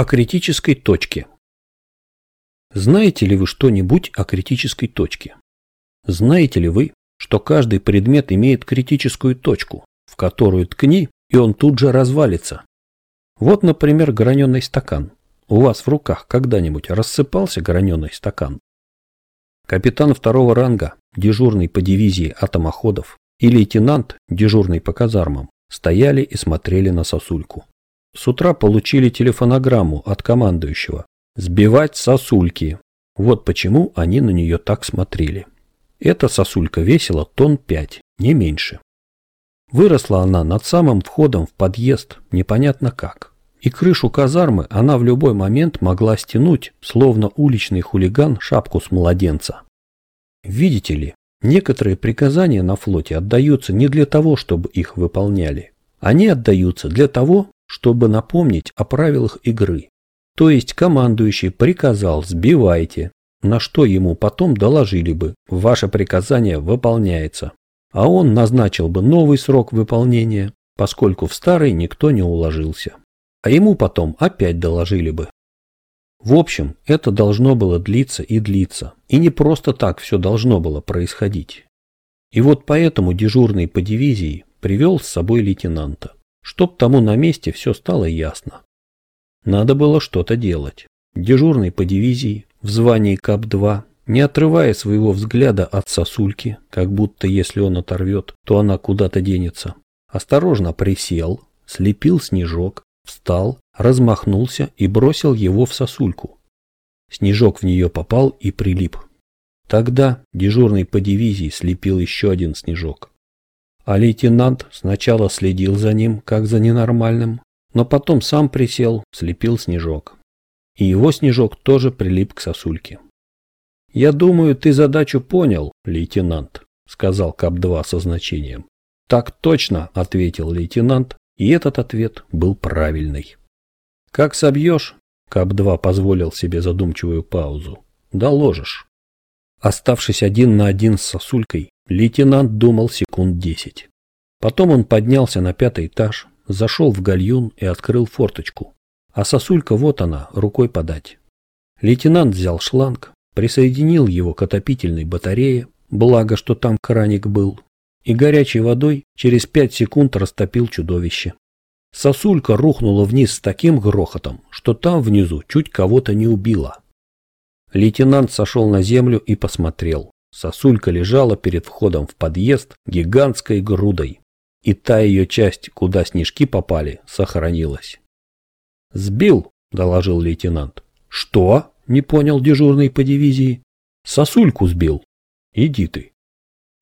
О критической точке. Знаете ли вы что-нибудь о критической точке? Знаете ли вы, что каждый предмет имеет критическую точку, в которую ткни, и он тут же развалится? Вот, например, граненый стакан. У вас в руках когда-нибудь рассыпался граненый стакан? Капитан второго ранга, дежурный по дивизии атомоходов, и лейтенант, дежурный по казармам, стояли и смотрели на сосульку. С утра получили телефонограмму от командующего. Сбивать сосульки. Вот почему они на нее так смотрели. Эта сосулька весила тонн пять, не меньше. Выросла она над самым входом в подъезд, непонятно как. И крышу казармы она в любой момент могла стянуть, словно уличный хулиган, шапку с младенца. Видите ли, некоторые приказания на флоте отдаются не для того, чтобы их выполняли. Они отдаются для того, чтобы напомнить о правилах игры. То есть командующий приказал «сбивайте», на что ему потом доложили бы «ваше приказание выполняется». А он назначил бы новый срок выполнения, поскольку в старый никто не уложился. А ему потом опять доложили бы. В общем, это должно было длиться и длиться. И не просто так все должно было происходить. И вот поэтому дежурный по дивизии привел с собой лейтенанта. Чтоб тому на месте все стало ясно. Надо было что-то делать. Дежурный по дивизии в звании КАП-2, не отрывая своего взгляда от сосульки, как будто если он оторвет, то она куда-то денется, осторожно присел, слепил снежок, встал, размахнулся и бросил его в сосульку. Снежок в нее попал и прилип. Тогда дежурный по дивизии слепил еще один снежок. А лейтенант сначала следил за ним, как за ненормальным, но потом сам присел, слепил снежок. И его снежок тоже прилип к сосульке. «Я думаю, ты задачу понял, лейтенант», — сказал КАП-2 со значением. «Так точно», — ответил лейтенант, и этот ответ был правильный. «Как собьешь?» — КАП-2 позволил себе задумчивую паузу. «Доложишь». Оставшись один на один с сосулькой, Лейтенант думал секунд десять. Потом он поднялся на пятый этаж, зашел в гальюн и открыл форточку. А сосулька вот она, рукой подать. Лейтенант взял шланг, присоединил его к отопительной батарее, благо, что там краник был, и горячей водой через пять секунд растопил чудовище. Сосулька рухнула вниз с таким грохотом, что там внизу чуть кого-то не убило. Лейтенант сошел на землю и посмотрел. Сосулька лежала перед входом в подъезд гигантской грудой, и та ее часть, куда снежки попали, сохранилась. «Сбил», — доложил лейтенант. «Что?» — не понял дежурный по дивизии. «Сосульку сбил». «Иди ты».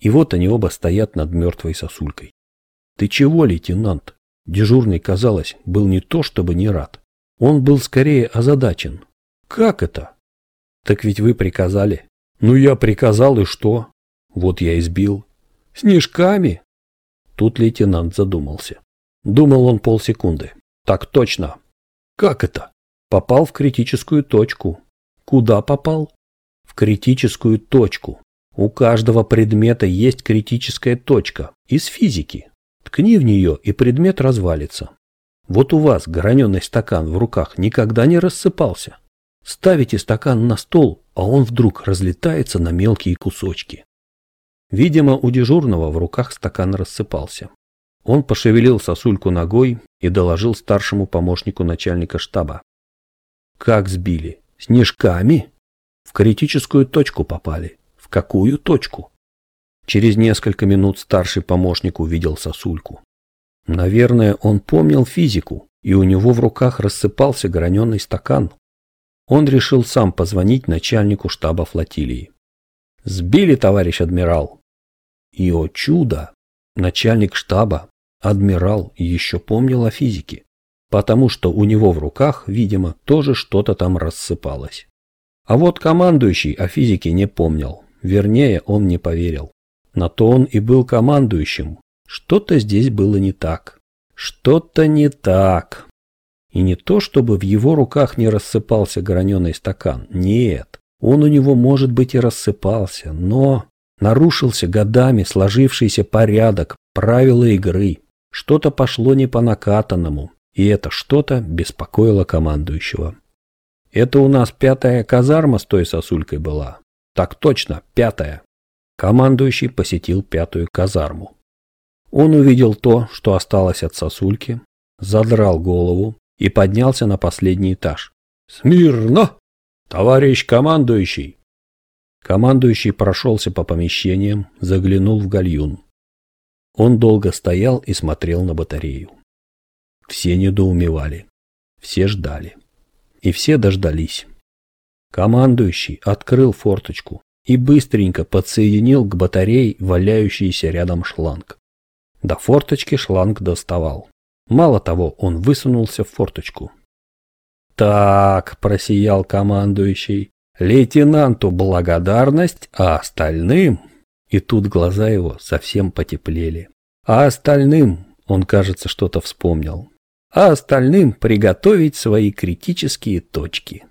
И вот они оба стоят над мертвой сосулькой. «Ты чего, лейтенант?» Дежурный, казалось, был не то чтобы не рад. Он был скорее озадачен. «Как это?» «Так ведь вы приказали». Ну, я приказал, и что? Вот я избил. Снежками? Тут лейтенант задумался. Думал он полсекунды. Так точно. Как это? Попал в критическую точку. Куда попал? В критическую точку. У каждого предмета есть критическая точка. Из физики. Ткни в нее, и предмет развалится. Вот у вас граненый стакан в руках никогда не рассыпался. Ставите стакан на стол, а он вдруг разлетается на мелкие кусочки. Видимо, у дежурного в руках стакан рассыпался. Он пошевелил сосульку ногой и доложил старшему помощнику начальника штаба. Как сбили? Снежками? В критическую точку попали. В какую точку? Через несколько минут старший помощник увидел сосульку. Наверное, он помнил физику, и у него в руках рассыпался граненый стакан. Он решил сам позвонить начальнику штаба флотилии. «Сбили, товарищ адмирал!» И, о чудо, начальник штаба, адмирал, еще помнил о физике, потому что у него в руках, видимо, тоже что-то там рассыпалось. А вот командующий о физике не помнил, вернее, он не поверил. На то он и был командующим. Что-то здесь было не так. Что-то не так. И не то, чтобы в его руках не рассыпался граненый стакан. Нет, он у него, может быть, и рассыпался, но нарушился годами сложившийся порядок, правила игры. Что-то пошло не по накатанному, И это что-то беспокоило командующего. Это у нас пятая казарма с той сосулькой была. Так точно, пятая. Командующий посетил пятую казарму. Он увидел то, что осталось от сосульки, задрал голову и поднялся на последний этаж. «Смирно! Товарищ командующий!» Командующий прошелся по помещениям, заглянул в гальюн. Он долго стоял и смотрел на батарею. Все недоумевали, все ждали. И все дождались. Командующий открыл форточку и быстренько подсоединил к батарее валяющийся рядом шланг. До форточки шланг доставал. Мало того, он высунулся в форточку. «Так», – просиял командующий, – «лейтенанту благодарность, а остальным...» И тут глаза его совсем потеплели. «А остальным...» – он, кажется, что-то вспомнил. «А остальным приготовить свои критические точки».